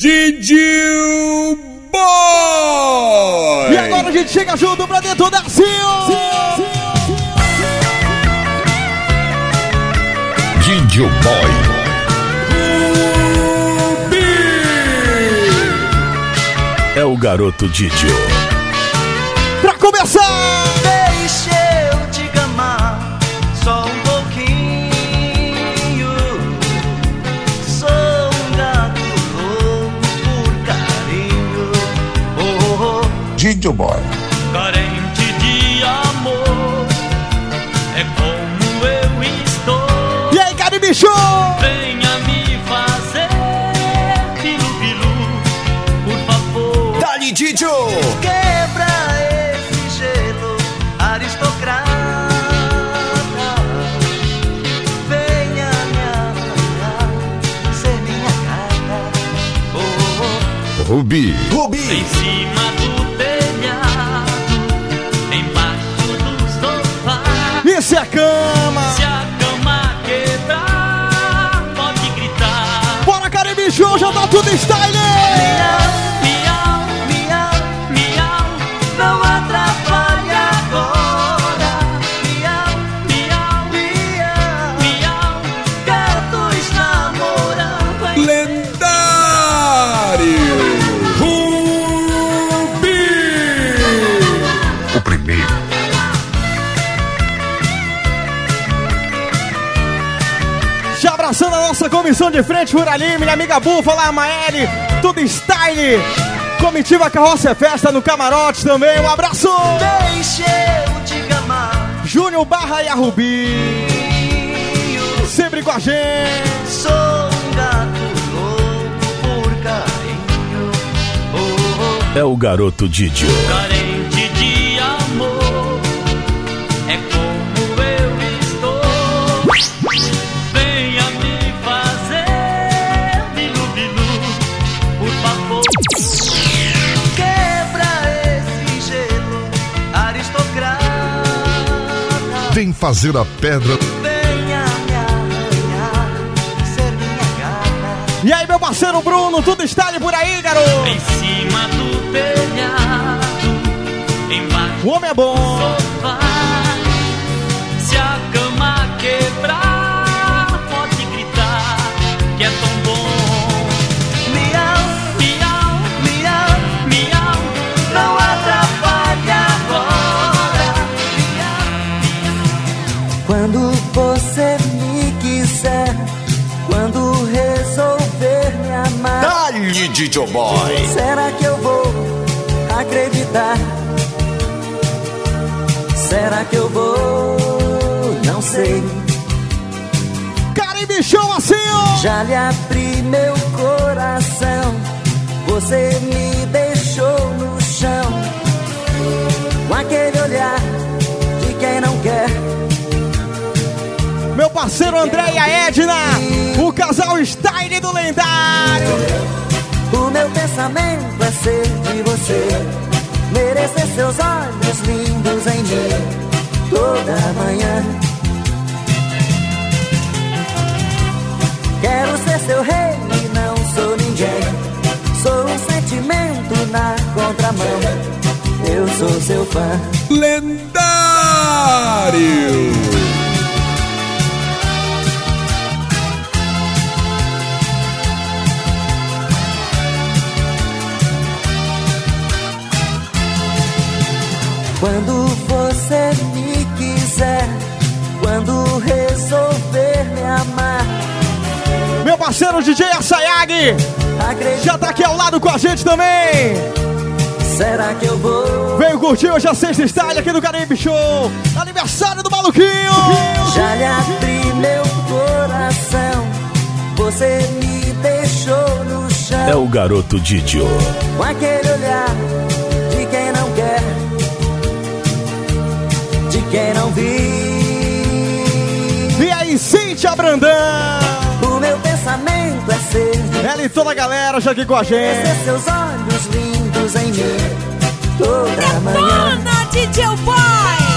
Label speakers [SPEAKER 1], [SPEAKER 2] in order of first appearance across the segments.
[SPEAKER 1] Didi Boy!
[SPEAKER 2] E agora a gente chega junto pra dentro da Sil!
[SPEAKER 1] Didi Boy!
[SPEAKER 3] É o garoto Didio.
[SPEAKER 2] Pra começar!
[SPEAKER 4] Oh.
[SPEAKER 1] Didi Boy!
[SPEAKER 4] Carente de amor. É como eu estou.
[SPEAKER 2] E aí, Caribe Show!
[SPEAKER 4] Venha me fazer pilu-pilu, por favor.
[SPEAKER 1] Dali Didi!
[SPEAKER 4] Quebra esse gelo aristocrata. Venha me arranhar, ser minha gata. Oh, oh,
[SPEAKER 3] Rubi.
[SPEAKER 4] oh. Em cima
[SPEAKER 2] já comissão de frente por ali, minha amiga Búfala, a Maeli, tudo style! Comitiva Carroça é Festa no Camarote também, um abraço!
[SPEAKER 4] Deixa eu te gamar.
[SPEAKER 2] Júnior Barra e a Rubi, sempre com a gente!
[SPEAKER 4] Sou um gato louco por carinho. Oh, oh.
[SPEAKER 3] É o garoto Didio.
[SPEAKER 4] carente fazer
[SPEAKER 3] a pedra.
[SPEAKER 2] E aí, meu parceiro Bruno, tudo style por aí, garoto!
[SPEAKER 4] Em cima do telhado, embaixo
[SPEAKER 2] O homem é bom!
[SPEAKER 4] sofá.
[SPEAKER 1] Didi Boy!
[SPEAKER 5] será que eu vou acreditar? Será que eu vou? Não sei.
[SPEAKER 2] Caribe Show assim, ó!
[SPEAKER 5] Já lhe abri meu coração, você me deixou no chão, com aquele olhar de quem não quer.
[SPEAKER 2] Meu parceiro André e a Edna, o casal style do lendário!
[SPEAKER 5] Meu pensamento é ser de você, merecer seus olhos lindos em mim toda manhã. Quero ser seu rei e não sou ninguém. Sou um sentimento na contramão. Eu sou seu fã.
[SPEAKER 1] Lendário!
[SPEAKER 5] Quando você me quiser, quando resolver me amar,
[SPEAKER 2] Meu parceiro DJ Assayag, já tá aqui ao lado com a gente também!
[SPEAKER 5] Será que eu vou?
[SPEAKER 2] Veio curtir hoje a sexta style aqui do Caribe Show! Aniversário do Maluquinho!
[SPEAKER 5] Já lhe abri meu coração, você me deixou no chão.
[SPEAKER 3] É o garoto Didio.
[SPEAKER 5] Com aquele olhar de quem não viu.
[SPEAKER 2] E aí, Cíntia Brandão!
[SPEAKER 5] O meu pensamento é ser
[SPEAKER 2] Ela e toda a galera já aqui com a gente!
[SPEAKER 5] seus olhos lindos em mim toda manhã.
[SPEAKER 6] Detona, DJ Boy!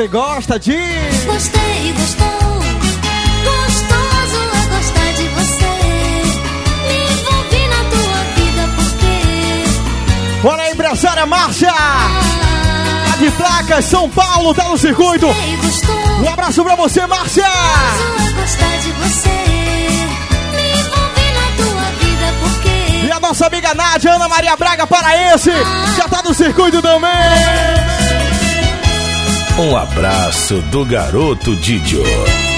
[SPEAKER 2] Você gosta de.
[SPEAKER 7] Gostei, gostou. Gostoso é gostar de você. Me envolvi na tua vida porque.
[SPEAKER 2] Olha a empresária Márcia!
[SPEAKER 7] Ah,
[SPEAKER 2] De placas, São Paulo, tá no circuito.
[SPEAKER 7] gostei, gostou.
[SPEAKER 2] Um abraço pra você, Márcia!
[SPEAKER 7] Gostoso é gostar de você.
[SPEAKER 2] E a nossa amiga Nádia, Ana Maria Braga Paraense, já tá no circuito também.
[SPEAKER 3] Um abraço do garoto Didio.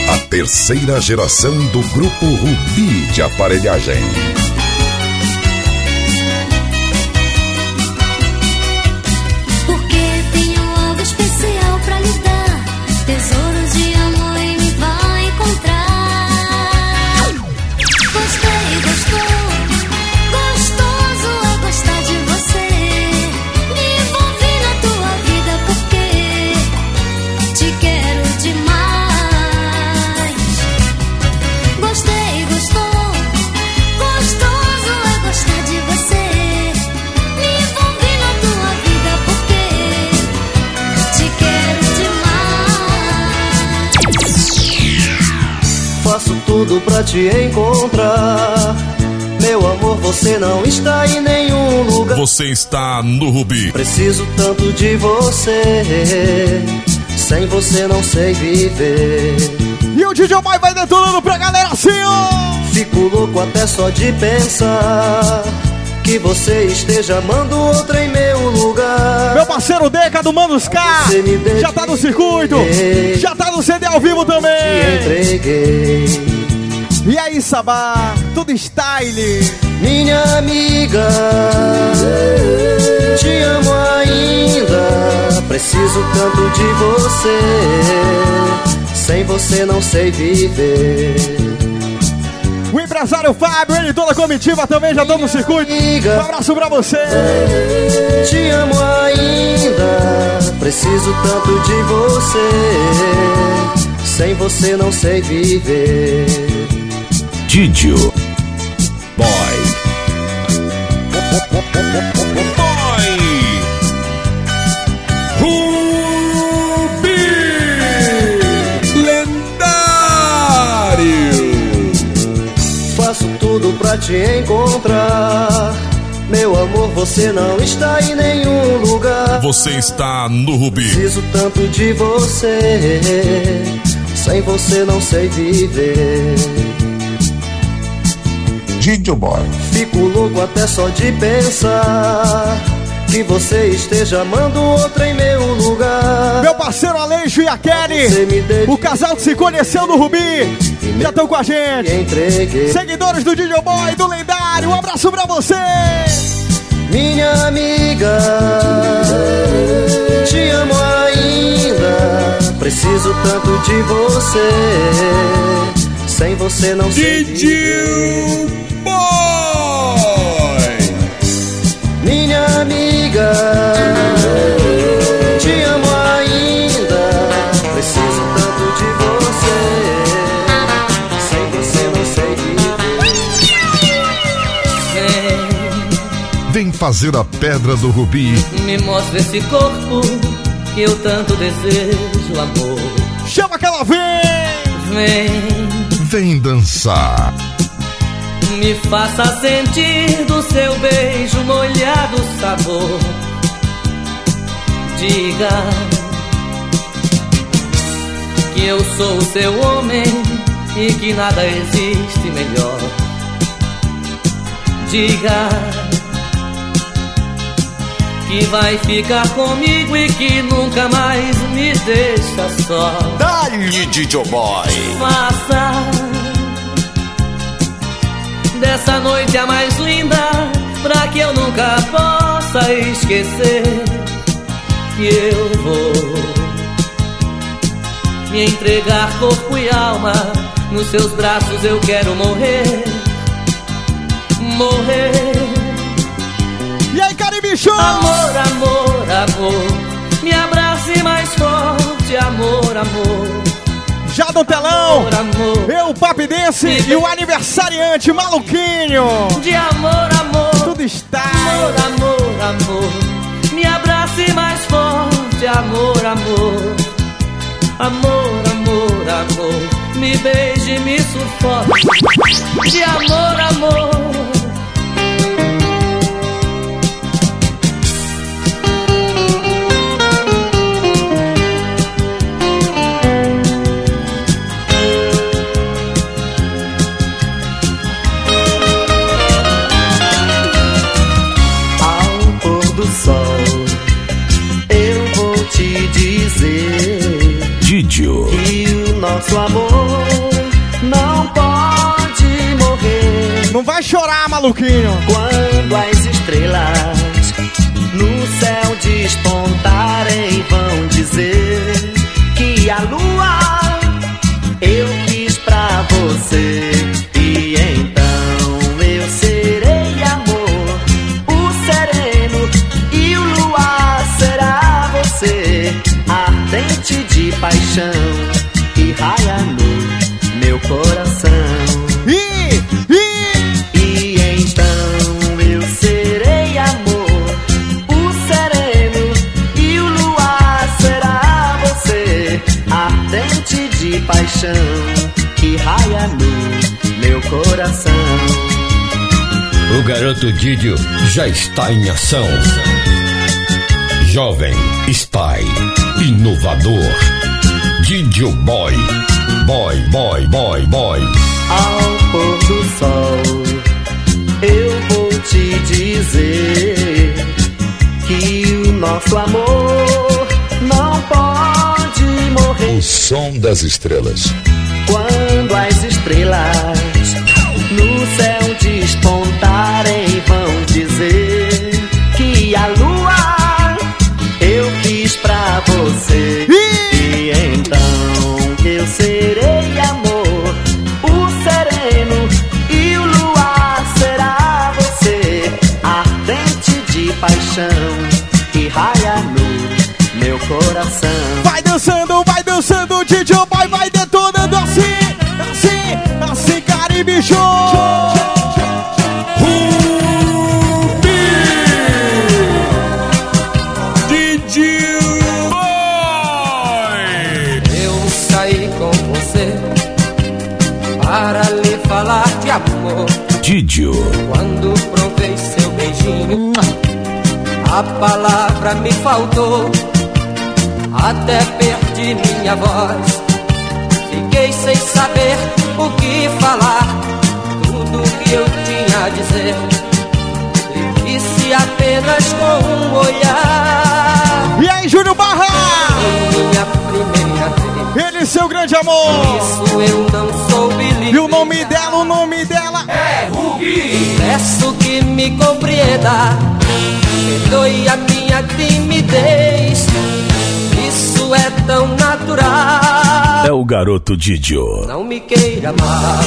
[SPEAKER 1] A terceira geração do Grupo Rubi de Aparelhagem.
[SPEAKER 8] Tudo pra te encontrar. Meu amor, você não está em nenhum lugar.
[SPEAKER 3] Você está no Rubi.
[SPEAKER 8] Preciso tanto de você. Sem você não sei viver.
[SPEAKER 2] E o DJ Boy vai detonando pra galera assim, ó.
[SPEAKER 8] Fico louco até só de pensar que você esteja amando outra em meu lugar.
[SPEAKER 2] Meu parceiro Deca do Manos K, já tá no circuito, já tá no CD ao vivo
[SPEAKER 8] Te
[SPEAKER 2] também.
[SPEAKER 8] entreguei.
[SPEAKER 2] E aí, Sabá, tudo style.
[SPEAKER 8] Minha amiga, te amo ainda. Preciso tanto de você. Sem você não sei viver.
[SPEAKER 2] O empresário Fábio, ele e toda a comitiva também já estão no circuito. Um abraço pra você.
[SPEAKER 8] Te amo ainda. Preciso tanto de você. Sem você não sei viver.
[SPEAKER 3] Didio. Boy. Boy.
[SPEAKER 1] Lendário.
[SPEAKER 8] Faço tudo pra te encontrar. Meu amor, você não está em nenhum lugar.
[SPEAKER 3] Você está no Rubi.
[SPEAKER 8] Preciso tanto de você. Sem você não sei viver.
[SPEAKER 1] DJ Boy.
[SPEAKER 8] Fico louco até só de pensar que você esteja amando outra em meu lugar.
[SPEAKER 2] Meu parceiro Aleixo e a Kelly, o casal que se conheceu no Rubi, já estão com a gente. Seguidores do DJ Boy, do Lendário, um abraço pra você.
[SPEAKER 8] Minha amiga, te amo ainda. Preciso tanto de você. Sem você não sei viver. Te amo ainda. Preciso tanto de você. Sem você não sei viver.
[SPEAKER 3] Vem fazer a pedra do Rubi.
[SPEAKER 9] Me mostra esse corpo que eu tanto desejo, amor.
[SPEAKER 2] Chama que ela vem.
[SPEAKER 9] Vem,
[SPEAKER 3] Vem dançar.
[SPEAKER 9] Me faça sentir do seu beijo molhado o sabor. Diga que eu sou o seu homem e que nada existe melhor. Diga que vai ficar comigo e que nunca mais me deixa só.
[SPEAKER 1] Dali, DJ Boy.
[SPEAKER 9] Faça dessa noite a mais linda, pra que eu nunca possa esquecer que eu vou me entregar corpo e alma. Nos seus braços eu quero morrer, morrer.
[SPEAKER 2] E aí, Caribe Show.
[SPEAKER 9] Amor, amor, amor, me abrace mais forte, amor, amor.
[SPEAKER 2] No telão,
[SPEAKER 9] Amor, amor,
[SPEAKER 2] eu, Papi Dance e o aniversariante maluquinho.
[SPEAKER 9] de amor, amor.
[SPEAKER 2] Tudo está.
[SPEAKER 9] Amor, amor, amor, me abrace mais forte, amor, amor. Amor, amor, amor, me beije, me sufoque. De amor, amor.
[SPEAKER 3] Didio.
[SPEAKER 5] que o nosso amor não pode morrer.
[SPEAKER 2] Não vai chorar, maluquinho.
[SPEAKER 5] Quando as estrelas no céu despontarem, vão dizer que a lua eu quis pra você. Ardente de paixão que raia no meu coração.
[SPEAKER 2] Ih, ih.
[SPEAKER 5] E então eu serei amor, o sereno e o luar será você, ardente de paixão que raia no meu coração.
[SPEAKER 3] O garoto Didio já está em ação. Jovem, spy, inovador. Didio Boy. Boy, boy, boy, boy.
[SPEAKER 5] Ao pôr do sol, eu vou te dizer que o nosso amor não pode morrer.
[SPEAKER 10] O som das estrelas.
[SPEAKER 5] Quando as estrelas no céu despontarem, paixão que raia no meu coração.
[SPEAKER 2] Vai dançando, vai dançando, DJ Boy vai detonando assim, assim, assim, Caribe Show.
[SPEAKER 9] Eu saí com você para lhe falar de amor.
[SPEAKER 3] Didio.
[SPEAKER 9] A palavra me faltou. Até perdi minha voz. Fiquei sem saber o que falar. Tudo que eu tinha a dizer. Lhe disse apenas com um olhar.
[SPEAKER 2] E aí, Júnior Barra?
[SPEAKER 9] Minha primeira vez.
[SPEAKER 2] Ele, seu grande amor.
[SPEAKER 9] Isso eu não soube lhe
[SPEAKER 2] E o nome dela, o nome dela.
[SPEAKER 9] Peço que me compreenda, perdoe a minha timidez. Isso é tão natural.
[SPEAKER 3] É o garoto Didio.
[SPEAKER 9] Não me queira mal.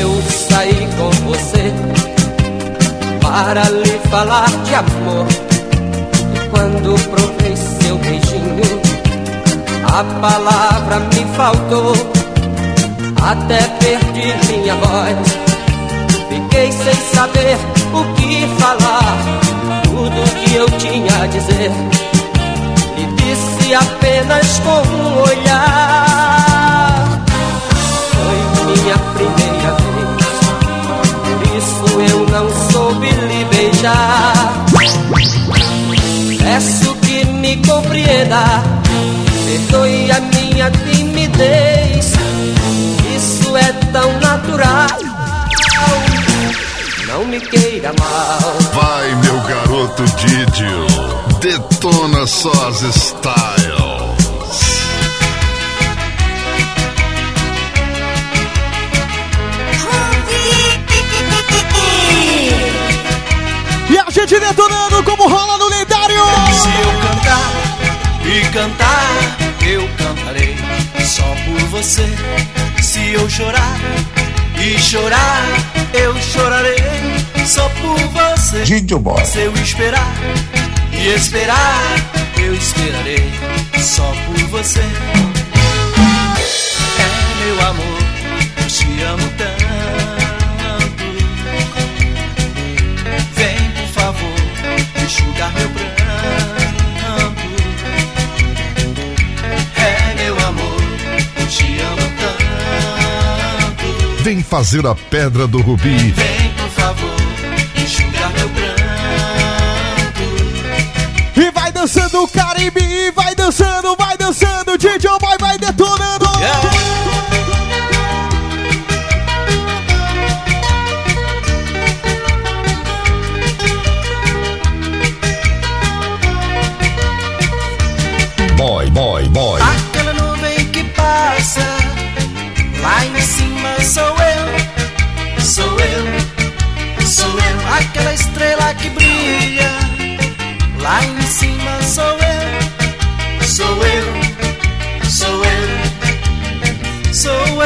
[SPEAKER 9] Eu saí com você para falar de amor. E quando provei seu beijinho, a palavra me faltou. Até perdi minha voz. Fiquei sem saber o que falar. Tudo que eu tinha a dizer, lhe disse apenas com um olhar. Foi minha primeira vez, por isso eu não soube lhe beijar. Peço que me compreenda, perdoe a minha timidez. Isso é tão natural. Não me queira mal.
[SPEAKER 3] Vai, meu garoto Didio. Detona só as styles.
[SPEAKER 2] Gente detonando como rola no lendário.
[SPEAKER 11] Se eu cantar e cantar, eu cantarei só por você. Se eu chorar e chorar, eu chorarei só por você.
[SPEAKER 10] Didio Boy.
[SPEAKER 11] Se eu esperar e esperar, eu esperarei só por você. É meu amor, te amo tanto. Enxugar meu pranto. É, meu amor, eu te amo tanto.
[SPEAKER 1] Vem fazer a pedra do Rubi.
[SPEAKER 11] Vem, por favor, enxugar meu pranto.
[SPEAKER 2] E vai dançando o Caribe, e vai dançando, vai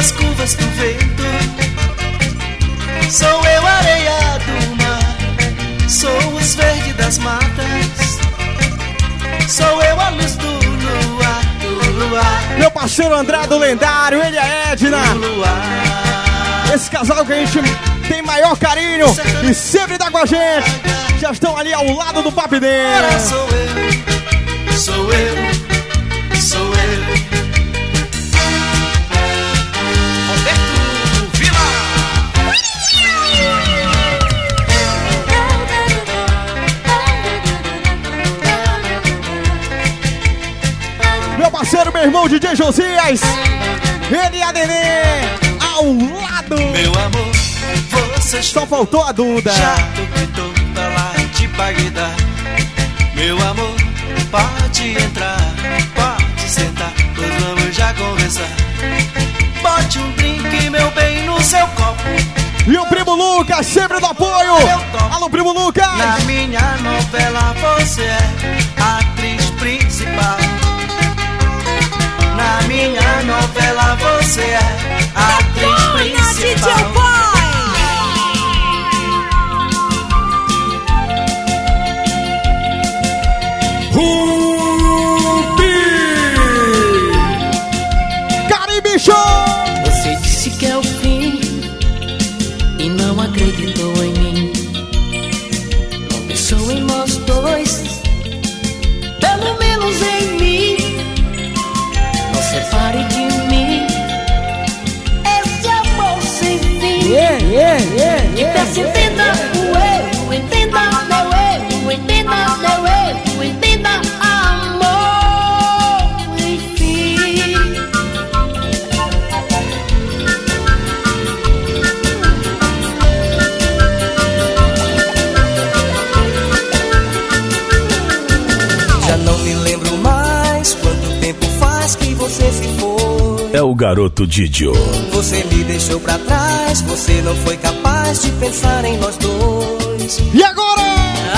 [SPEAKER 11] as curvas do vento, sou eu a areia do mar, sou os verdes das matas, sou eu a luz do luar, do luar.
[SPEAKER 2] Meu parceiro André do Lendário, ele é Edna. Esse casal que a gente tem maior carinho e sempre tá com a gente. Já estão ali ao lado do
[SPEAKER 11] Agora
[SPEAKER 2] dele.
[SPEAKER 11] sou eu, sou eu,
[SPEAKER 2] irmão DJ Josias. Ele e a Nenê ao lado.
[SPEAKER 11] Meu amor, você
[SPEAKER 2] Só faltou a Duda.
[SPEAKER 11] já lá de Bagdá. Meu amor, pode entrar, pode sentar, pois vamos já conversar. Bote um drink, meu bem, no seu copo.
[SPEAKER 2] E o primo Lucas, sempre do apoio. Alô, primo Lucas.
[SPEAKER 11] Na minha novela você é atriz Na minha novela você é a atriz
[SPEAKER 6] DJ
[SPEAKER 11] principal.
[SPEAKER 6] Boy!
[SPEAKER 2] Caribe Show.
[SPEAKER 9] Entenda o erro,
[SPEAKER 12] É o garoto Didio.
[SPEAKER 8] Você me deixou pra trás, você não foi capaz de pensar em nós dois.
[SPEAKER 2] E agora?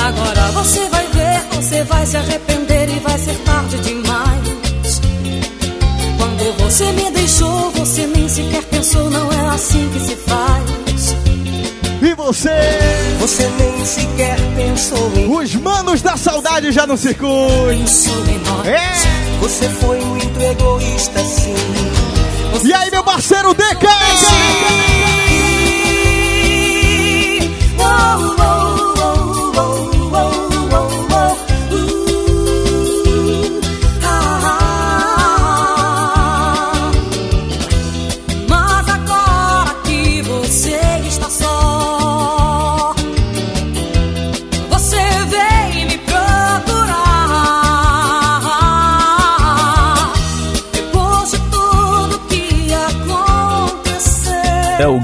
[SPEAKER 6] Agora você vai ver, você vai se arrepender e vai ser tarde demais. Quando você me deixou, você nem sequer pensou, não é assim que se faz.
[SPEAKER 2] E você?
[SPEAKER 8] Você nem sequer pensou em
[SPEAKER 2] Os manos da saudade já no circuito.
[SPEAKER 6] Pensou em nós.
[SPEAKER 2] É.
[SPEAKER 8] Você foi muito egoísta, sim.
[SPEAKER 2] E aí, meu parceiro DK?
[SPEAKER 6] Oh, oh,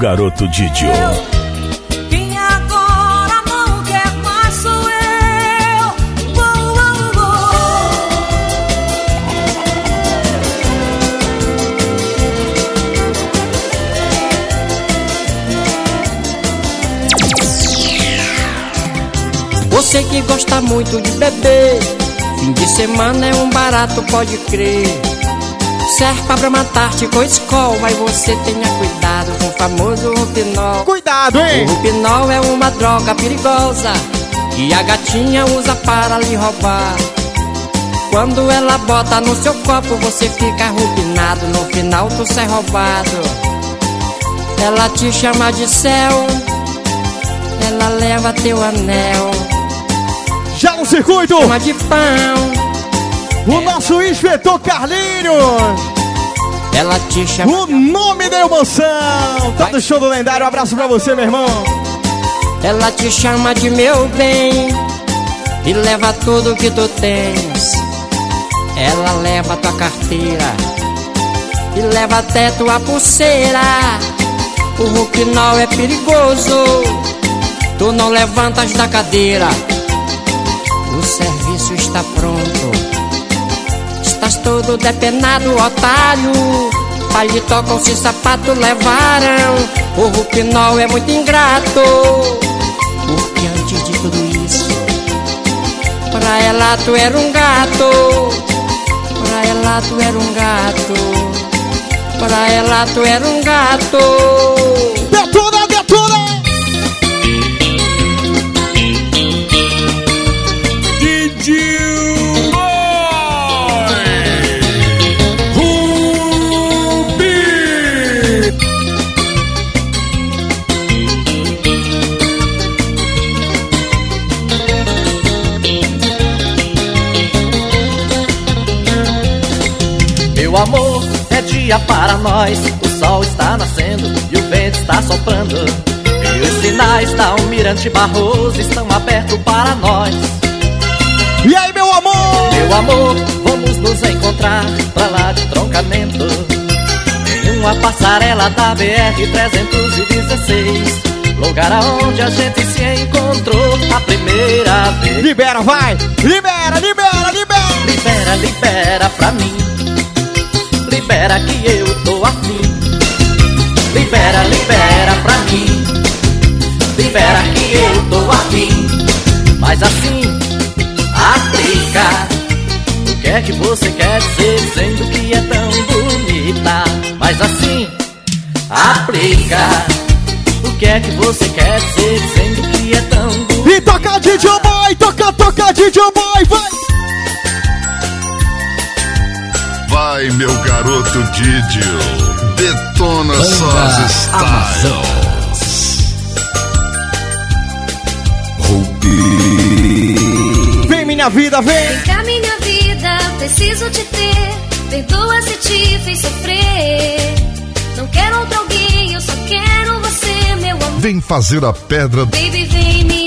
[SPEAKER 12] garoto Didio.
[SPEAKER 6] Quem agora não quer mais eu.
[SPEAKER 9] Você que gosta muito de beber, fim de semana é um barato, pode crer. Serpa pra matar-te com escol, mas você tenha cuidado com o famoso rupinol.
[SPEAKER 2] Cuidado, hein?
[SPEAKER 9] O rupinol é uma droga perigosa que a gatinha usa para lhe roubar. Quando ela bota no seu copo, você fica rupinado. No final, tu sai roubado.
[SPEAKER 13] Ela te chama de céu, ela leva teu anel.
[SPEAKER 2] Já no circuito,
[SPEAKER 13] Chama de pão,
[SPEAKER 2] o nosso inspetor Carlinhos.
[SPEAKER 13] Ela te chama.
[SPEAKER 2] O nome da emoção. Tá do show do lendário. Um abraço pra você, meu irmão.
[SPEAKER 13] Ela te chama de meu bem e leva tudo que tu tens. Ela leva tua carteira e leva até tua pulseira. O Ruquinol é perigoso, tu não levantas da cadeira. O serviço está pronto, estás todo depenado, otário. Paletó com esse sapato levaram. O Ruquinol é muito ingrato. Porque antes de tudo isso, pra ela tu era um gato. Pra ela tu era um gato. Pra ela tu era um gato.
[SPEAKER 8] Dia para nós. O sol está nascendo e o vento está soprando. E os sinais da Almirante Barroso estão abertos para nós.
[SPEAKER 2] E aí, meu amor?
[SPEAKER 8] Meu amor, vamos nos encontrar pra lá de troncamento. Em uma passarela da BR-316. Lugar aonde a gente se encontrou a primeira vez.
[SPEAKER 2] Libera, vai. Libera, libera, libera.
[SPEAKER 8] Libera, libera pra mim. Libera que eu tô afim. Libera, libera pra mim. Libera que eu tô afim. Mas assim, aplica. O que é que você quer dizer dizendo que é tão bonita? Mas assim, aplica. O que é que você quer dizer dizendo que é tão bonita?
[SPEAKER 2] E toca DJ Boy, toca, toca DJ Boy, vai.
[SPEAKER 1] Vai, meu garoto Didio. Detona suas styles.
[SPEAKER 2] Vem, minha vida, vem.
[SPEAKER 7] Vem cá, minha vida, preciso te ter. Perdoa se te fiz sofrer. Não quero outro alguém, eu só quero você, meu amor.
[SPEAKER 1] Vem fazer a pedra
[SPEAKER 7] Baby, vem me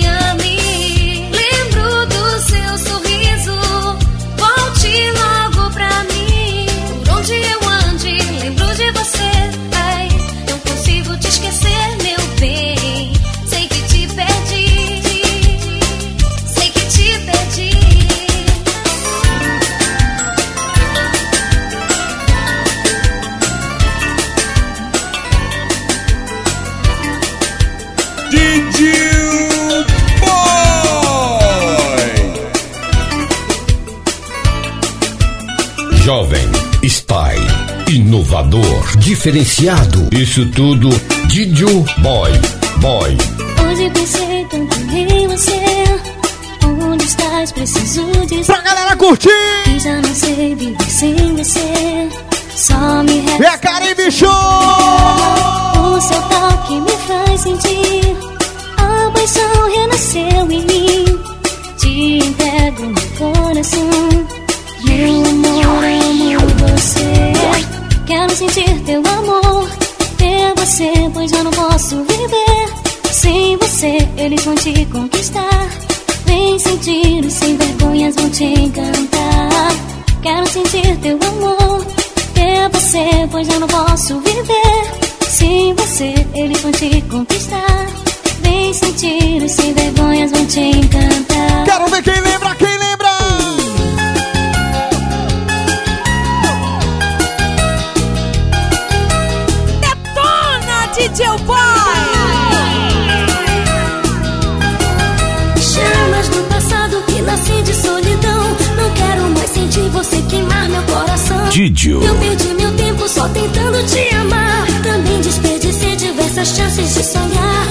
[SPEAKER 3] Jovem, style, inovador, diferenciado. Isso tudo, Didio Boy. Boy.
[SPEAKER 7] Hoje pensei tanto em você. Onde estás? Preciso dizer.
[SPEAKER 2] Pra galera curtir.
[SPEAKER 7] Que já não sei viver sem você. Só me resta.
[SPEAKER 2] É Caribe Show.
[SPEAKER 7] O seu toque me faz sentir. A paixão renasceu em mim. Te entrego meu coração. Quero sentir teu amor. Ter você, pois já não posso viver. Sem você, eles vão te conquistar. Vem sentir, sem vergonhas vão te encantar. Quero sentir teu amor. Ter você, pois já não posso viver. Sem você, eles vão te conquistar. Vem sentir, sem vergonhas vão te encantar.
[SPEAKER 2] Quero ver quem lembra, quem lembra.
[SPEAKER 12] Didio.
[SPEAKER 7] Eu perdi meu tempo só tentando te amar. Também desperdicei diversas chances de sonhar.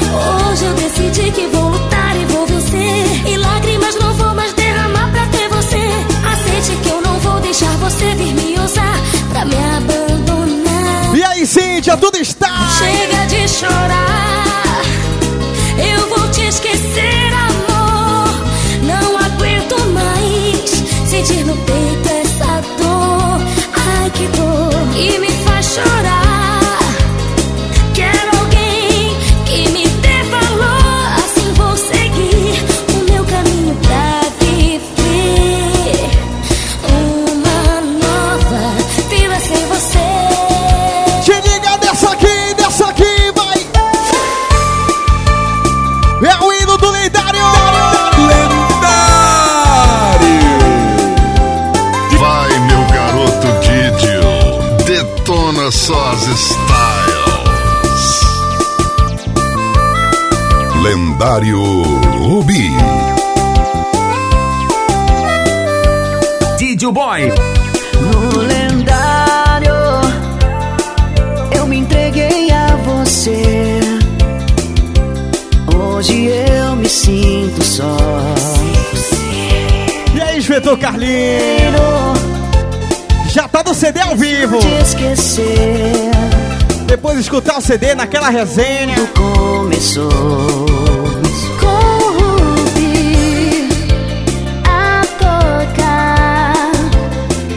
[SPEAKER 7] Hoje eu decidi que vou lutar e vou vencer. E lágrimas não vou mais derramar pra ter você. Aceite que eu não vou deixar você vir me usar pra me abandonar.
[SPEAKER 2] E aí, Cíntia, tudo está.
[SPEAKER 7] Chega de
[SPEAKER 1] lendário
[SPEAKER 2] escutar o CD naquela resenha.
[SPEAKER 14] Começou.
[SPEAKER 7] Corrompi a tocar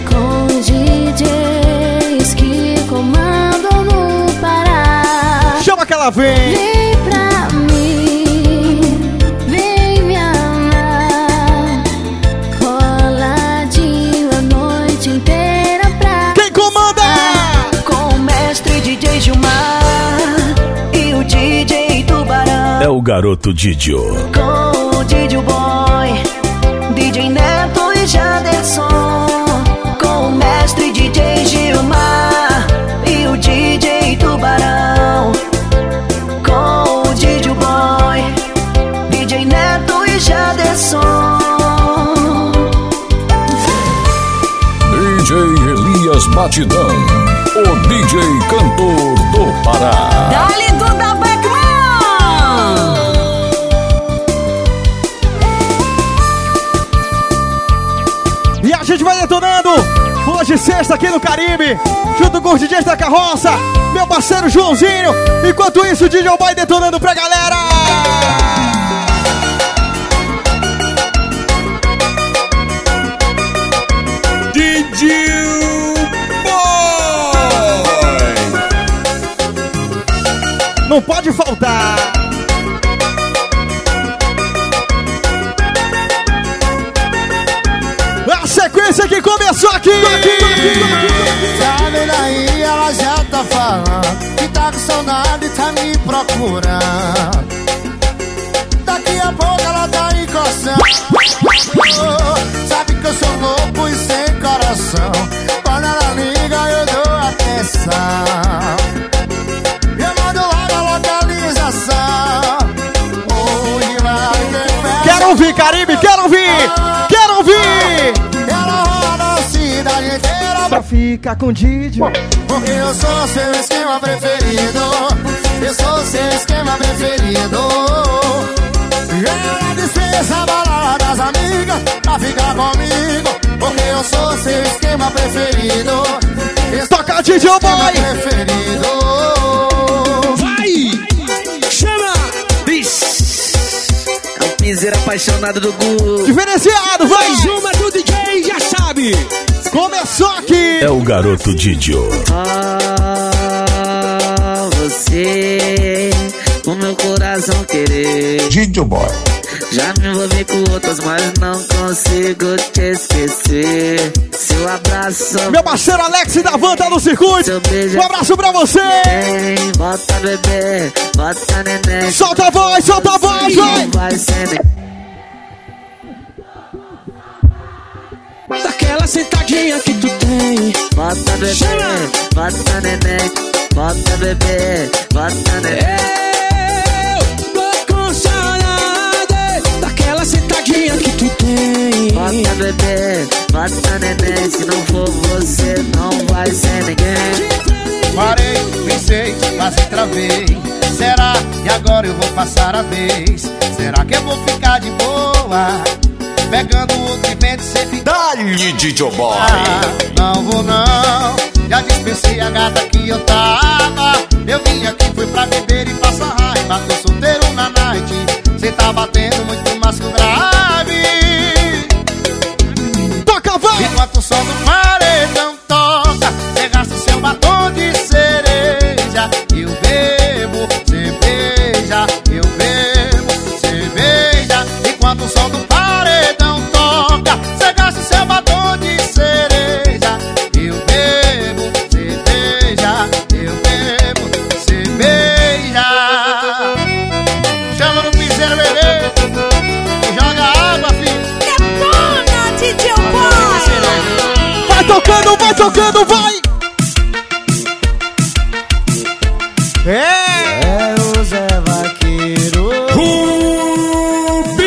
[SPEAKER 7] com DJs que comandam no Pará.
[SPEAKER 2] Chama aquela vem.
[SPEAKER 7] Vem
[SPEAKER 12] garoto Didio.
[SPEAKER 14] Com o Didio Boy, DJ Neto e Jaderson. Com o mestre DJ Gilmar e o DJ Tubarão. Com o Didio Boy, DJ Neto e Jaderson.
[SPEAKER 1] DJ Elias Batidão, o DJ cantor do Pará.
[SPEAKER 6] Dali
[SPEAKER 2] hoje, sexta, aqui no Caribe, junto com os DJs da carroça, meu parceiro Joãozinho. Enquanto isso, o DJ vai detonando pra galera.
[SPEAKER 15] Didio Boy.
[SPEAKER 2] Não pode faltar. Aqui.
[SPEAKER 16] Sabe daí, ela já tá falando Que tá com saudade, tá me procurando. Daqui a pouco ela tá encostando Sabe que eu sou louco e sem coração. Quando ela liga eu dou atenção. Eu mando logo a localização. Onde vai ter festa?
[SPEAKER 2] Quero ouvir, Caribe, quero ouvir. Quero
[SPEAKER 16] cidade inteira
[SPEAKER 2] Pra ficar com o Didi.
[SPEAKER 16] Porque eu sou seu esquema preferido Eu sou seu esquema preferido Ela dispensa a balada das amigas Pra ficar comigo Porque eu sou seu esquema preferido Eu
[SPEAKER 2] Toca DJ
[SPEAKER 16] seu
[SPEAKER 2] Boy.
[SPEAKER 16] preferido
[SPEAKER 15] Vai! Chama!
[SPEAKER 17] É um piseiro apaixonado do Gu.
[SPEAKER 2] Diferenciado, vai.
[SPEAKER 15] Mais uma do DJ, já sabe!
[SPEAKER 2] Começou aqui.
[SPEAKER 12] É o garoto Didio.
[SPEAKER 17] Ah, você, o meu coração querer.
[SPEAKER 1] Didio Boy.
[SPEAKER 17] Já me envolvi com outras, mas não consigo te esquecer. Seu abraço.
[SPEAKER 2] Meu parceiro Alex da Van tá no circuito.
[SPEAKER 17] Seu beijo.
[SPEAKER 2] Um abraço pra você.
[SPEAKER 17] Vem, bota bebê, bota neném.
[SPEAKER 2] Solta a voz, solta a voz, vai.
[SPEAKER 15] Daquela sentadinha que tu tem.
[SPEAKER 17] Bota bebê,
[SPEAKER 15] Chama.
[SPEAKER 17] bota neném. Bota bebê, bota neném.
[SPEAKER 15] Eu tô com saudade daquela sentadinha que tu tem.
[SPEAKER 17] Bota bebê, bota neném. Se não for você, não vai ser ninguém.
[SPEAKER 16] Parei, pensei, quase travei Será? E agora eu vou passar a vez Será que eu vou ficar de boa? Pegando o que
[SPEAKER 1] Dali, Didio Boy.
[SPEAKER 16] Ah, Não vou não. Já dispensei a gata que eu tava Eu vim aqui, fui pra beber e passar raiva. Tô solteiro na night. Cê tá batendo muito mais que o grave.
[SPEAKER 2] Toca, vai.
[SPEAKER 16] Enquanto o som do paredão toca Cê gasta seu batom de cereja. Eu bebo cerveja Eu bebo cerveja. Enquanto o som do tocando, vai! É, é o Zé Vaqueiro. Rubi!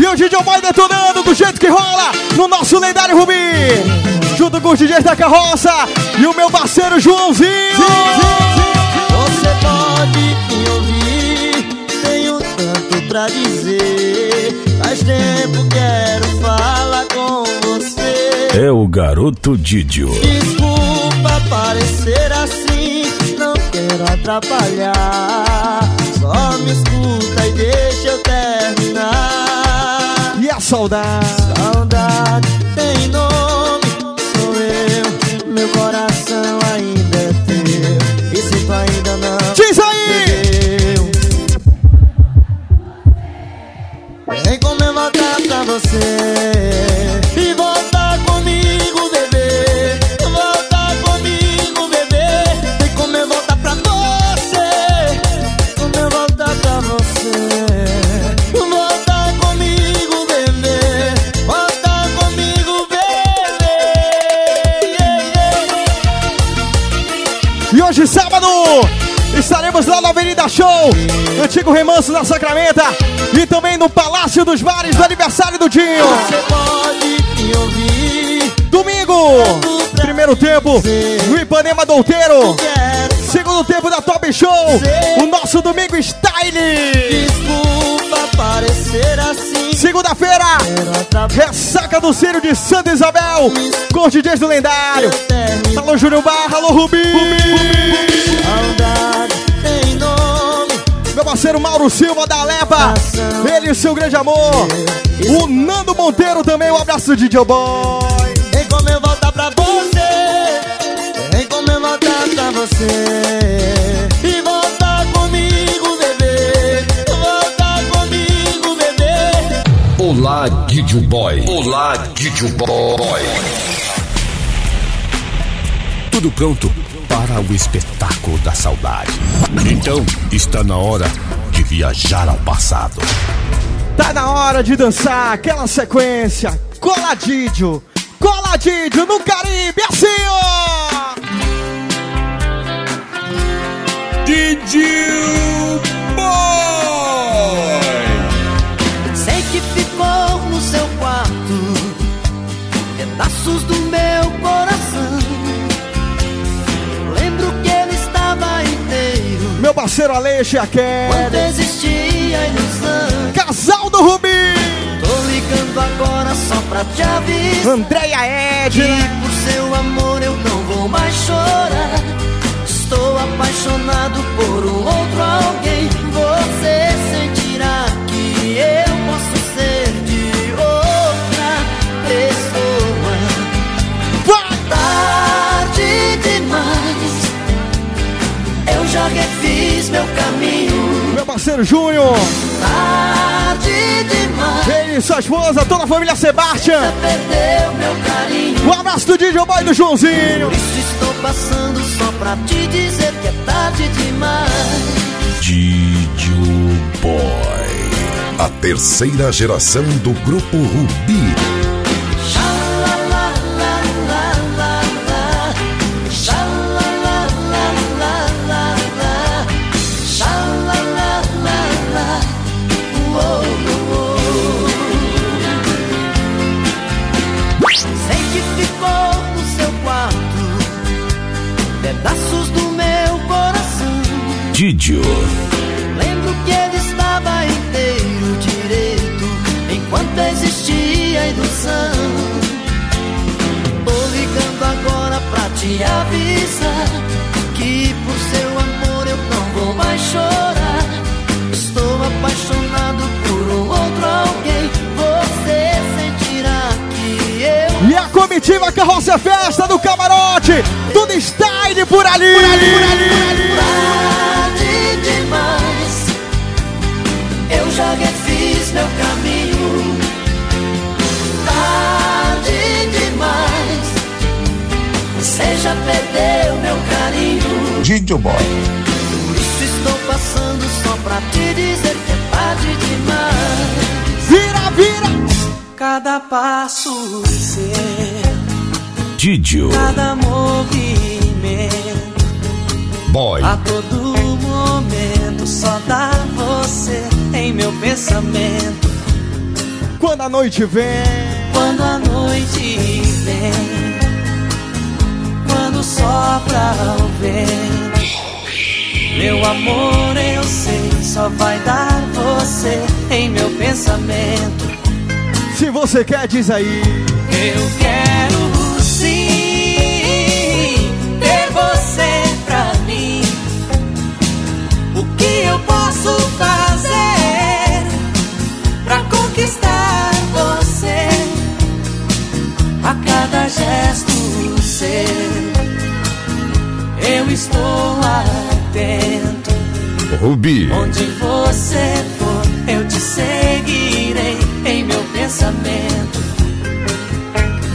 [SPEAKER 16] E
[SPEAKER 6] o DJ
[SPEAKER 2] vai detonando é do jeito que rola no nosso lendário Rubi. Junto com os DJs da carroça e o meu parceiro Joãozinho.
[SPEAKER 12] Você pode me ouvir, tenho tanto pra dizer. Faz tempo quero falar com você.
[SPEAKER 18] É o garoto Didio.
[SPEAKER 12] Desculpa parecer assim, não quero atrapalhar. Só me escuta e deixa eu terminar.
[SPEAKER 2] E a saudade?
[SPEAKER 12] Saudade
[SPEAKER 2] hoje, sábado, estaremos lá na Avenida Show, antigo remanso da Sacramenta, e também no Palácio dos Bares, no aniversário do Dinho.
[SPEAKER 12] Você pode me ouvir
[SPEAKER 2] Domingo, primeiro tempo, no Ipanema Douteiro. Segundo tempo da Top Show, o nosso Domingo Style.
[SPEAKER 12] Desculpa parecer assim
[SPEAKER 2] Segunda-feira, ressaca do Círio de Santa Isabel, com os DJs do lendário. Alô, Júnior Barra, alô, Rubi.
[SPEAKER 12] Saudade tem nome
[SPEAKER 2] Meu parceiro Mauro Silva da Lepa, ele e o seu grande amor. O Nando Monteiro também, um abraço de DJ Boy.
[SPEAKER 12] Você E voltar comigo, bebê Voltar comigo, bebê
[SPEAKER 3] Olá, Didio Boy. Olá, Didio Boy.
[SPEAKER 18] Tudo pronto para o espetáculo da saudade. Então, está na hora de viajar ao passado.
[SPEAKER 2] Tá na hora de dançar aquela sequência. Coladídio, coladídio no Caribe, assim ó.
[SPEAKER 18] Didio Boy!
[SPEAKER 8] Sei que ficou no seu quarto pedaços do meu coração. Lembro que ele estava inteiro
[SPEAKER 2] Meu parceiro Aleixo e a
[SPEAKER 8] quando existia ilusão.
[SPEAKER 2] Casal do Rubi.
[SPEAKER 8] Tô ligando agora só pra te avisar.
[SPEAKER 2] Andréia
[SPEAKER 8] que
[SPEAKER 2] Edna.
[SPEAKER 8] por seu amor eu não vou mais chorar. Estou apaixonado
[SPEAKER 2] parceiro Júnior.
[SPEAKER 8] Tarde demais.
[SPEAKER 2] Ele sua esposa, toda a família Sebastian.
[SPEAKER 8] Perdeu meu carinho.
[SPEAKER 2] Um abraço do DJ Boy do Joãozinho.
[SPEAKER 8] Estou passando só pra te dizer que é tarde demais.
[SPEAKER 18] Didio Boy.
[SPEAKER 1] A terceira geração do Grupo Rubi.
[SPEAKER 8] Te avisar que por seu amor eu não vou mais chorar. Estou apaixonado por um outro alguém. Você sentirá que eu
[SPEAKER 2] E a comitiva Carroça Festa do Camarote. Tudo style por ali. Por ali, por ali, por ali.
[SPEAKER 8] tarde demais. Eu já refiz meu caminho. Perdeu meu carinho.
[SPEAKER 1] Didio Boy.
[SPEAKER 8] Por isso estou passando só pra te dizer que é tarde demais.
[SPEAKER 2] Vira, vira.
[SPEAKER 8] Cada passo seu,
[SPEAKER 18] Didio.
[SPEAKER 8] cada movimento.
[SPEAKER 3] Boy.
[SPEAKER 8] A todo momento só dá você em meu pensamento.
[SPEAKER 2] Quando a noite vem.
[SPEAKER 11] Quando a noite vem, sopra o vento, meu amor, eu sei, só vai dar você em meu pensamento.
[SPEAKER 2] Se você quer, diz aí.
[SPEAKER 11] Eu quero sim ter você pra mim. O que eu posso fazer pra conquistar você? A cada gesto seu, eu estou atento.
[SPEAKER 12] Rubi.
[SPEAKER 11] Onde você for, eu te seguirei em meu pensamento.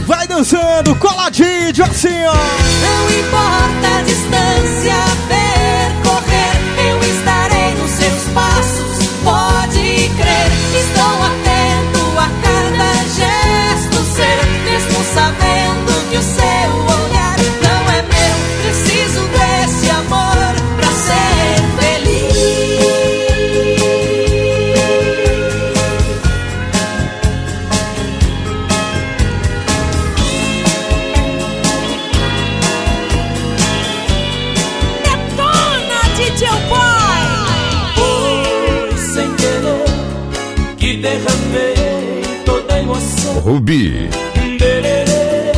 [SPEAKER 2] Vai dançando, coladinho, assim, ó.
[SPEAKER 11] Não importa a distância percorrer, eu estarei nos seus passos. Pode crer, estou atento
[SPEAKER 12] Rubi.
[SPEAKER 11] Dererê,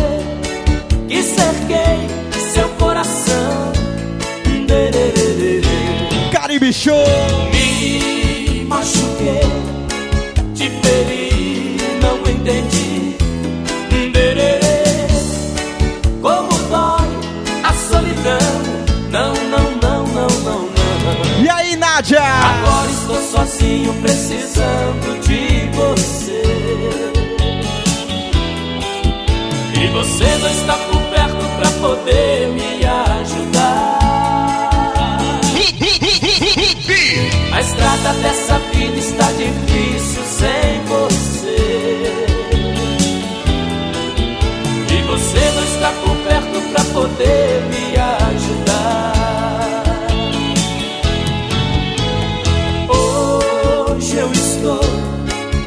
[SPEAKER 11] que cerquei seu coração. Dererê,
[SPEAKER 2] Caribe Show.
[SPEAKER 11] me machuquei, te feri, não entendi. Dererê, como dói a solidão. Não, não, não, não, não, não.
[SPEAKER 2] E aí, Nádia?
[SPEAKER 11] Agora estou sozinho, precisando de você não está por perto pra poder me ajudar. A estrada dessa vida está difícil sem você. E você não está por perto pra poder me ajudar. Hoje eu estou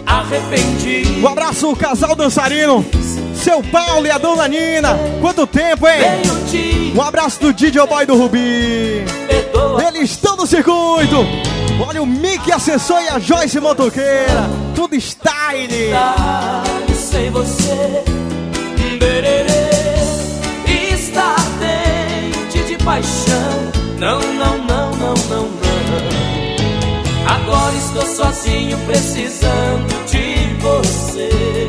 [SPEAKER 11] arrependido.
[SPEAKER 2] Um abraço, casal dançarino. Seu Paulo e a dona Nina. Quanto tempo, hein? Um abraço do DJ Boy do Rubi. Eles estão no circuito. Olha o Mickey Assessor e a Joyce Motoqueira. Tudo style.
[SPEAKER 11] sem você, bererê, está ardente de paixão. Não, não, não, não, não, não. Agora estou sozinho, precisando de você.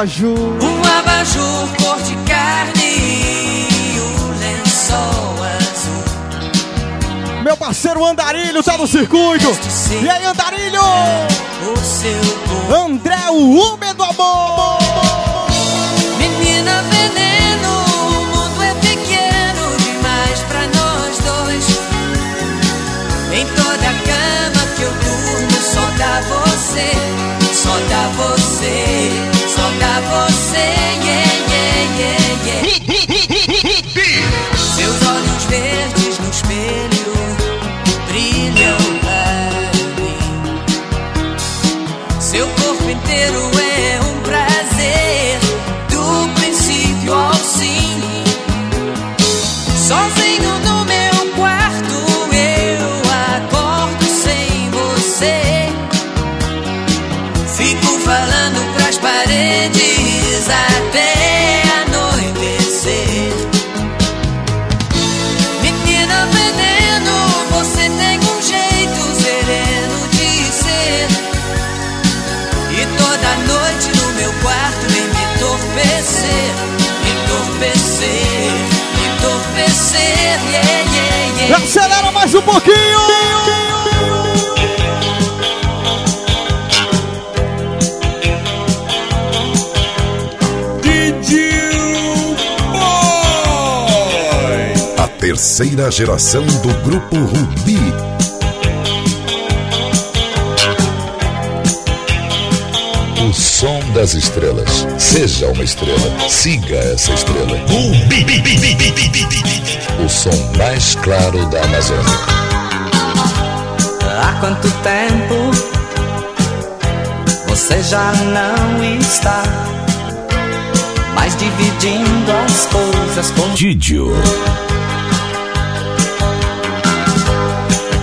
[SPEAKER 2] Abajur?
[SPEAKER 19] Um abajur cor de carne e o lençol azul.
[SPEAKER 2] Meu parceiro Andarilho tá no circuito. E aí, Andarilho?
[SPEAKER 19] O seu
[SPEAKER 2] André, o Uber do amor.
[SPEAKER 19] Menina veneno, o mundo é pequeno demais pra nós dois. Em toda cama que eu durmo, só dá você, só dá você, só dá você. Yeah, yeah, yeah. Seus olhos verdes no espelho brilham para mim. Seu corpo inteiro é um prazer, do princípio ao fim. Sozinho
[SPEAKER 2] um pouquinho.
[SPEAKER 10] A terceira geração do Grupo Rubi. O som das estrelas. Seja uma estrela. Siga essa estrela. O som mais claro da Amazônia.
[SPEAKER 5] Há quanto tempo você já não está mais dividindo as coisas com
[SPEAKER 3] Didio.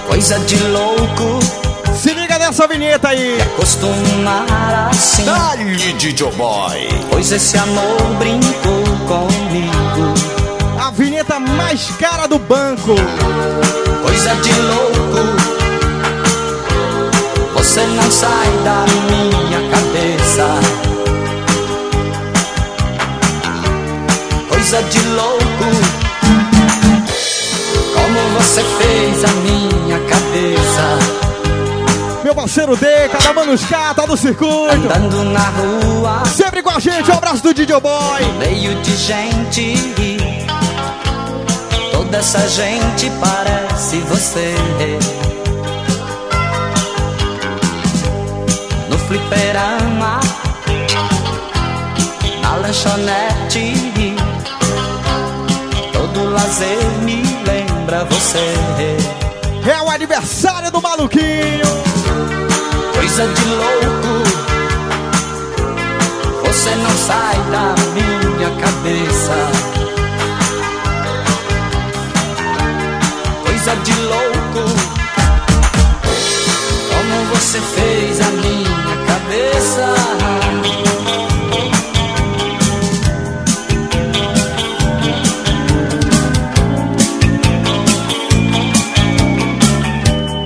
[SPEAKER 5] coisa de louco
[SPEAKER 2] Se liga nessa vinheta aí.
[SPEAKER 5] acostumar assim.
[SPEAKER 3] Dali, Didio Boy.
[SPEAKER 5] Pois esse amor brincou comigo,
[SPEAKER 2] vinheta mais cara do banco.
[SPEAKER 5] coisa de louco. Você não sai da minha cabeça. Coisa de louco. Como você fez a minha cabeça.
[SPEAKER 2] Meu parceiro Deca, da Manuscata, tá do circuito.
[SPEAKER 5] Andando na rua,
[SPEAKER 2] Sempre com a gente, um abraço do DJ Boy.
[SPEAKER 5] meio de gente. Toda essa gente parece você. No fliperama, na lanchonete. Todo lazer me lembra você.
[SPEAKER 2] É o aniversário do maluquinho.
[SPEAKER 5] Coisa de louco. Você não sai da minha cabeça. Coisa de louco. Como você fez a minha cabeça.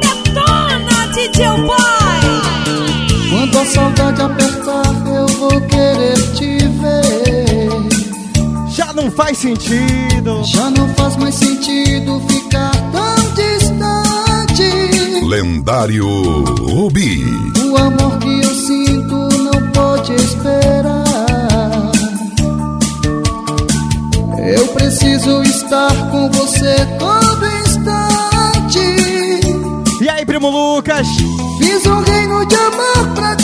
[SPEAKER 20] Detona, DJ Boy!
[SPEAKER 21] Quando a saudade apertar,
[SPEAKER 2] faz sentido.
[SPEAKER 21] Já não faz mais sentido ficar tão distante.
[SPEAKER 10] Lendário Rubi.
[SPEAKER 21] O amor que eu sinto não pode esperar. Eu preciso estar com você todo instante.
[SPEAKER 2] E aí, primo Lucas?
[SPEAKER 21] Fiz um reino de amor pra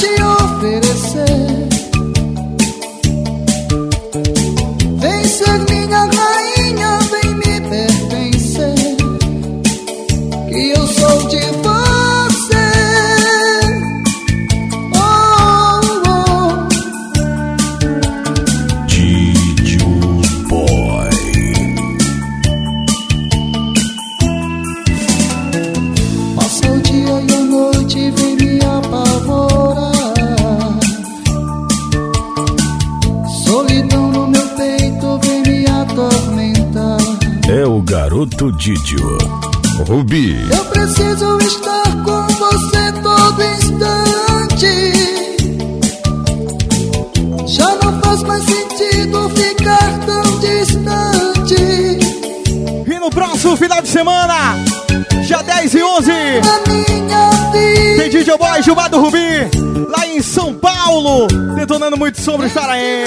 [SPEAKER 2] muito sobre o Xaraém.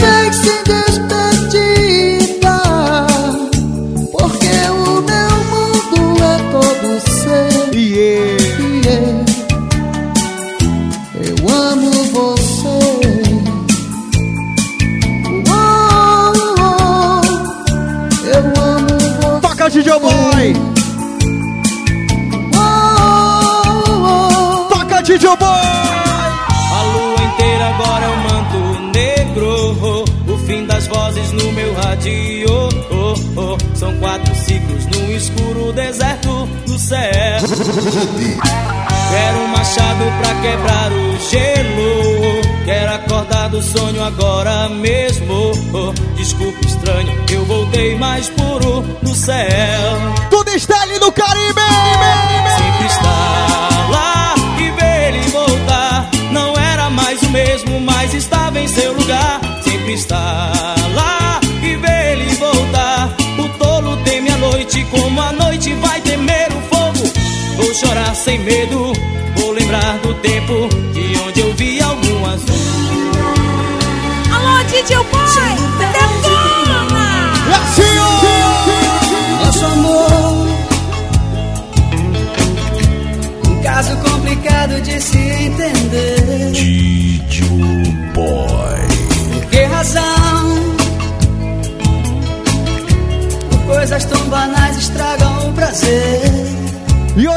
[SPEAKER 9] Quero um machado pra quebrar o gelo. Quero acordar do sonho agora mesmo. Desculpa, estranho, eu voltei mais puro do céu.
[SPEAKER 2] Tudo está ali no Caribe.
[SPEAKER 9] Sempre estar lá e ver ele voltar. Não era mais o mesmo, mas estava em seu lugar. Sempre estar lá e ver ele voltar. O tolo teme a noite, como
[SPEAKER 14] chorar sem
[SPEAKER 2] medo.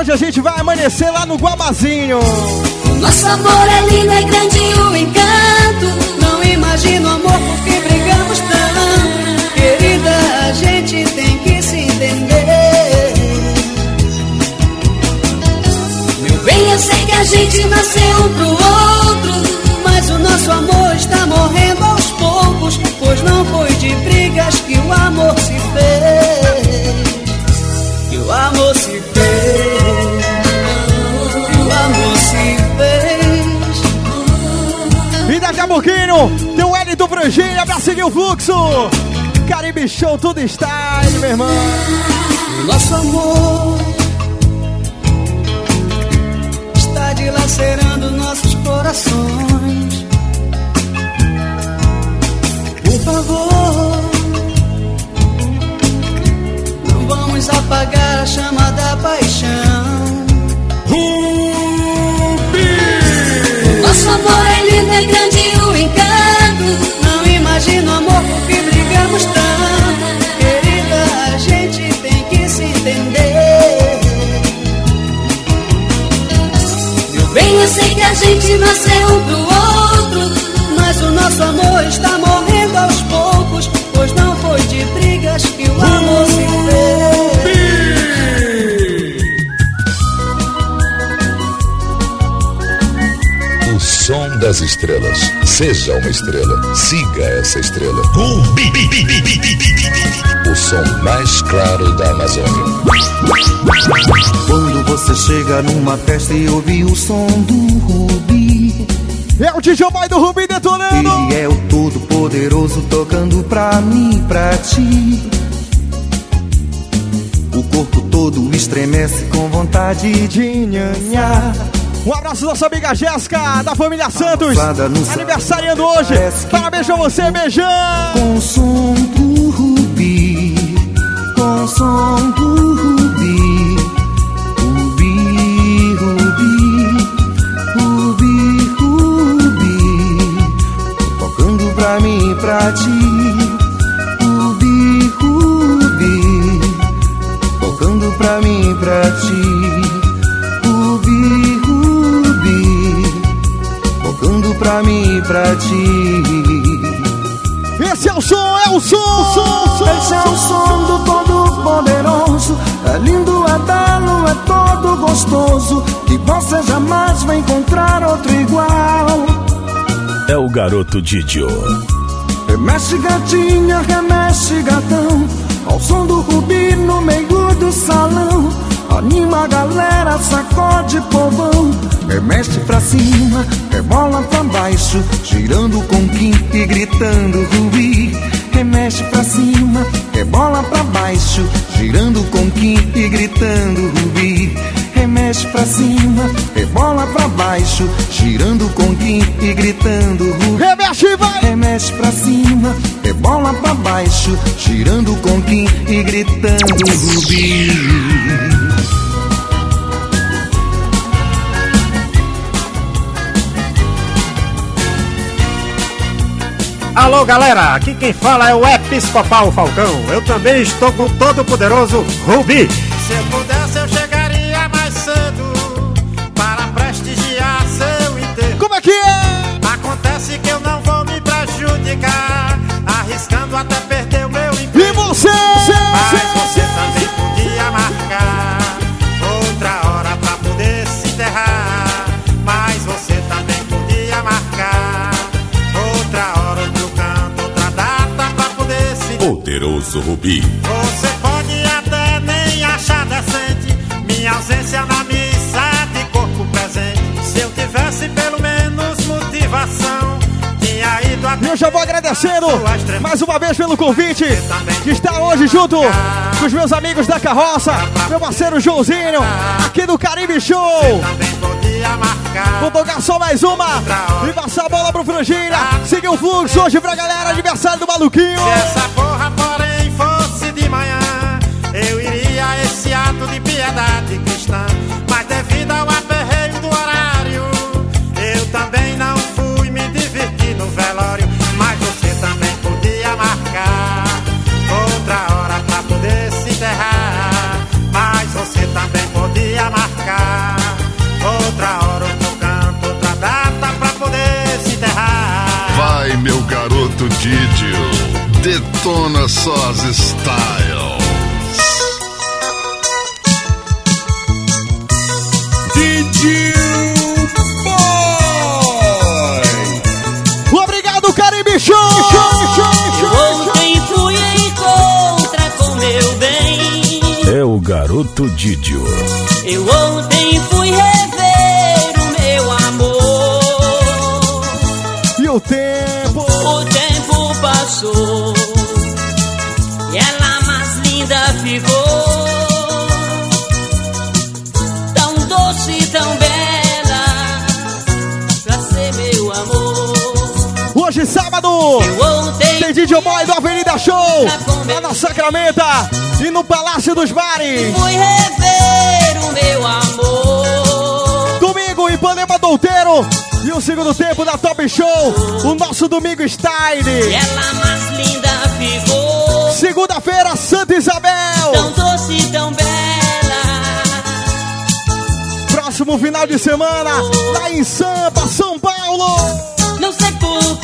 [SPEAKER 2] Hoje a gente vai amanhecer lá no Guamazinho.
[SPEAKER 6] Nosso amor é lindo, é grande o encanto.
[SPEAKER 14] Não imagino amor porque brigamos tanto Querida, a gente tem que se entender
[SPEAKER 6] Meu bem, eu sei que a gente nasceu um pro outro.
[SPEAKER 14] Mas o nosso amor está morrendo aos poucos Pois não foi de brigas que o amor se fez O amor se fez o amor se fez
[SPEAKER 2] E daqui a pouquinho tem o Wellington Frangilha pra seguir o fluxo. Caribe Show, tudo style, meu irmão.
[SPEAKER 10] Seja uma estrela. Siga essa estrela. O som mais claro da Amazônia.
[SPEAKER 22] Quando você chega numa festa e ouve o som do Rubi
[SPEAKER 2] É o DJ Boy do Rubi detonando.
[SPEAKER 22] Ele é o todo poderoso tocando pra mim e pra ti O corpo todo estremece com vontade de nhanhar
[SPEAKER 2] Um abraço nossa amiga Jéssica, da família Santos. Aniversariando hoje. Parabéns pra você, beijão.
[SPEAKER 22] Com som do Rubi Com som do Rubi Rubi, Rubi Rubi, Rubi Tocando pra mim e pra ti
[SPEAKER 12] garoto Didio.
[SPEAKER 22] Remexe gatinha, remexe gatão. Ao som do rubi no meio do salão. Anima a galera, sacode povão. Remexe pra cima, rebola pra baixo. Girando com Kim e gritando rubi. Remexe pra cima, rebola pra baixo. Girando com Kim e gritando rubi. Remexe pra cima, rebola pra baixo. Girando com Kim e gritando rubi.
[SPEAKER 2] Remexe, vai.
[SPEAKER 22] Remexe pra cima, rebola pra baixo, girando com Kim e gritando Rubi.
[SPEAKER 23] Alô galera, aqui quem fala é o Episcopal Falcão. Eu também estou com o todo poderoso Rubi.
[SPEAKER 24] Se eu pudesse, eu
[SPEAKER 12] Poderoso Rubi.
[SPEAKER 24] você pode até nem achar decente minha ausência na missa de corpo presente. Se eu tivesse pelo menos motivação, tinha ido
[SPEAKER 2] E eu já vou agradecendo mais uma vez pelo convite que está hoje junto com os meus amigos da carroça, meu parceiro Joãozinho, aqui do Caribe Show. Vou tocar só mais uma e passar a bola pro Frangina. Seguir o fluxo hoje pra galera, aniversário do Maluquinho.
[SPEAKER 24] Piedade cristã. Mas devido ao aperreio do horário, eu também não fui me divertir no velório. Mas você também podia marcar outra hora pra poder se enterrar. Mas você também podia marcar outra hora, outro canto, outra data pra poder se enterrar.
[SPEAKER 10] Vai, meu garoto Didio. Detona só as styles.
[SPEAKER 2] Obrigado, Caribe Show!
[SPEAKER 25] Ontem fui em contra com meu bem.
[SPEAKER 12] É o garoto Didio.
[SPEAKER 25] Eu ontem fui rever o meu amor.
[SPEAKER 2] E o tempo?
[SPEAKER 25] O tempo passou.
[SPEAKER 2] Tem DJ Boy do Avenida Show, lá na Sacramenta e no Palácio dos Bares.
[SPEAKER 25] Fui rever o meu amor.
[SPEAKER 2] Domingo, Ipanema Douteiro e o segundo tempo da Top Show, o nosso Domingo Style.
[SPEAKER 25] E ela mais linda ficou.
[SPEAKER 2] Segunda-feira, Santa Isabel.
[SPEAKER 25] Tão doce, tão bela.
[SPEAKER 2] Próximo final de semana, lá em Sampa, São Paulo.
[SPEAKER 25] Não sei por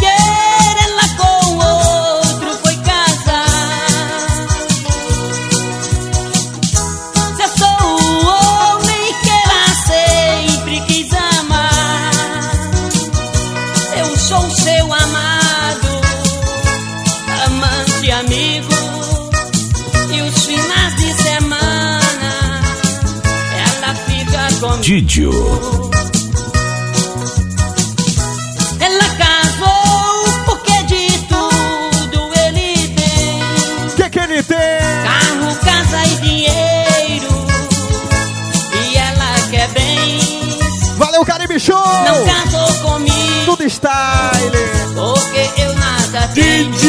[SPEAKER 25] Ela casou porque de tudo ele tem.
[SPEAKER 2] O que, que ele tem?
[SPEAKER 25] Carro, casa e dinheiro. E ela quer bem.
[SPEAKER 2] Valeu, Caribe Show!
[SPEAKER 25] Não casou comigo.
[SPEAKER 2] Tudo style. Porque eu nada tenho.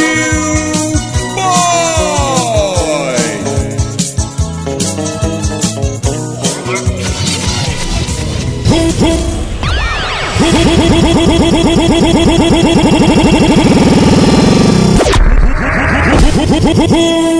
[SPEAKER 2] Woo!